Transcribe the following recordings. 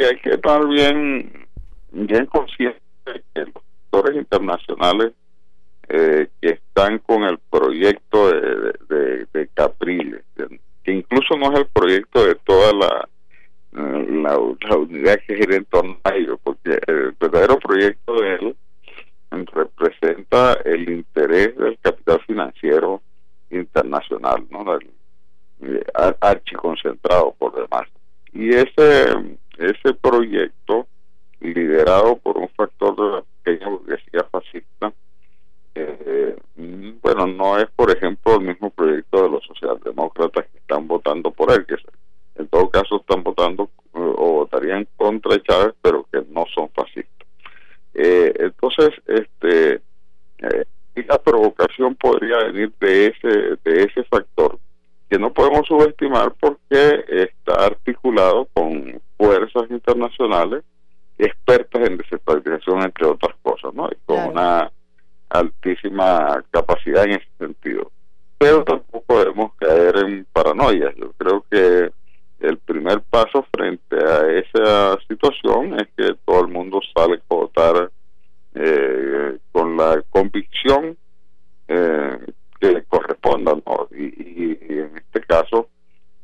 sí hay que estar bien, bien conscientes de que los actores internacionales eh, que están con el proyecto de, de, de, Capriles, que incluso no es el proyecto de toda la, la, unidad que gira en torno a ello, porque el verdadero proyecto de él representa el interés del capital financiero internacional, ¿no? El, archiconcentrado por demás. Y ese, ese proyecto, liderado por un factor de la pequeña burguesía fascista, eh, bueno, no es, por ejemplo, el mismo proyecto de los socialdemócratas que están votando por él, que en todo caso están votando eh, o votarían contra Chávez, pero que no son fascistas. Eh, entonces, este, la provocación podría venir de ese, de ese factor que no podemos subestimar porque está articulado internacionales expertas en desestabilización, entre otras cosas, ¿no? Y con una altísima capacidad en ese sentido. Pero tampoco debemos caer en paranoia. Yo creo que el primer paso frente a esa situación es que todo el mundo sale a votar eh, con la convicción eh, que le corresponda, ¿no? y, en este caso,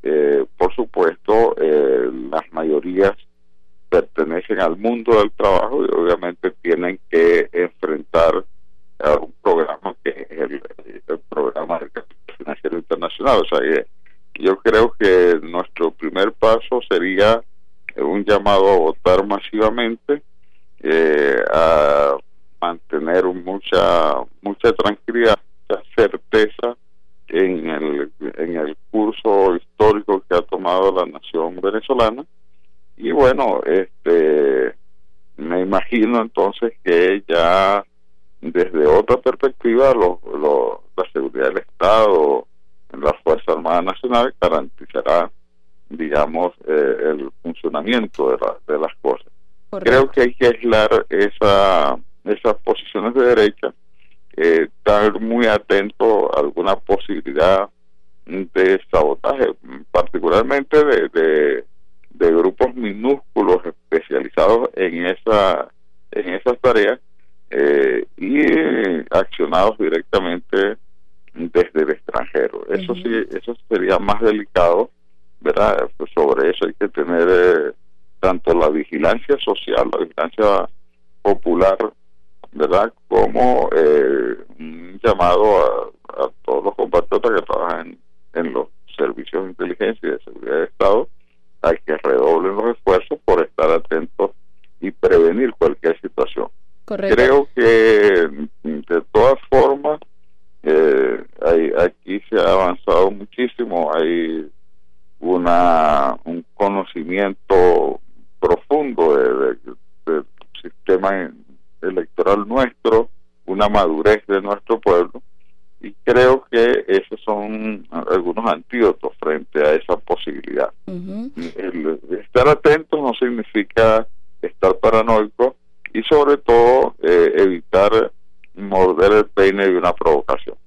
eh, por supuesto, las mayorías al mundo del trabajo y obviamente tienen que enfrentar a un programa que es el, programa del capital financiero internacional. O sea, yo creo que nuestro primer paso sería un llamado a votar masivamente, eh, a mantener mucha mucha tranquilidad, mucha certeza en el, en el curso histórico que ha tomado la nación venezolana y bueno este imagino entonces que ya desde otra perspectiva la seguridad del Estado la Fuerza Armada Nacional garantizará digamos eh, el funcionamiento de, de las cosas. Creo que hay que aislar esa esas posiciones de derecha eh, estar muy atento a alguna posibilidad de sabotaje particularmente de de grupos minúsculos en esa en esas tareas eh, y accionados directamente desde el extranjero. Eso sí, eso sería más delicado, ¿verdad? Pues sobre eso hay que tener eh, tanto la vigilancia social, la vigilancia popular, ¿verdad? Como eh, un llamado a, a, todos los compatriotas que trabajan en los servicios de inteligencia y de seguridad de Estado hay que redoblen los esfuerzos por estar atentos y prevenir cualquier Creo que de todas formas eh, hay, aquí se ha avanzado muchísimo, hay una un conocimiento profundo del sistema electoral nuestro, una madurez de nuestro pueblo y creo que esos son algunos antídotos frente a esa posibilidad. estar atentos no significa estar paranoico y sobre todo eh, evitar morder el peine de una provocación.